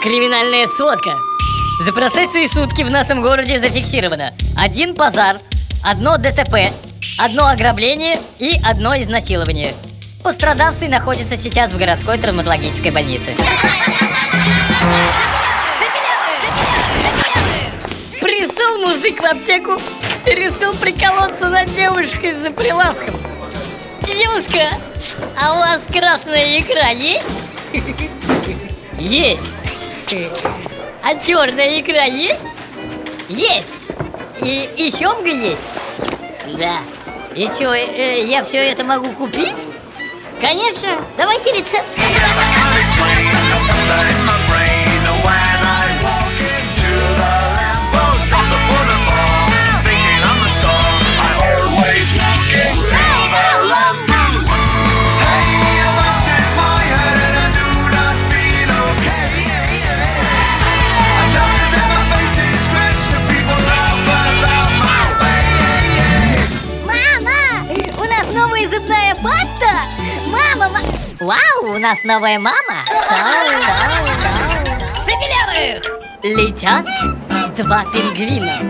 Криминальная сводка. За прошедшие сутки в нашем городе зафиксировано один пожар, одно ДТП, одно ограбление и одно изнасилование. Пострадавший находится сейчас в городской травматологической больнице. Пришел мужик в аптеку и решил приколоться над девушкой за прилавком. Девушка, а у вас красная икра есть? Есть. А черная икра есть? Есть. И, и семга есть? Да. И что, э, я все это могу купить? Конечно. Давайте рецепт. Зубная паста? Мама, ма... Вау, у нас новая мама Сау, сау, сау Забелявых! Летят два пингвина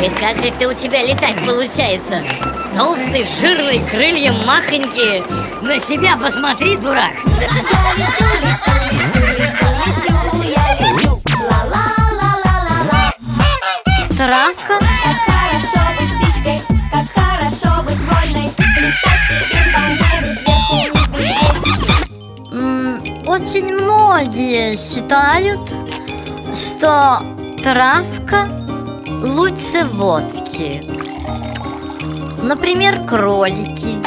И как это у тебя летать получается? Толстый, жирный, крылья махонькие На себя посмотри, дурак Травка Как хорошо быть птичкой Как хорошо быть вольной. Летать себе по небу сверху вниз Очень многие считают, что травка лучше водки. Например, кролики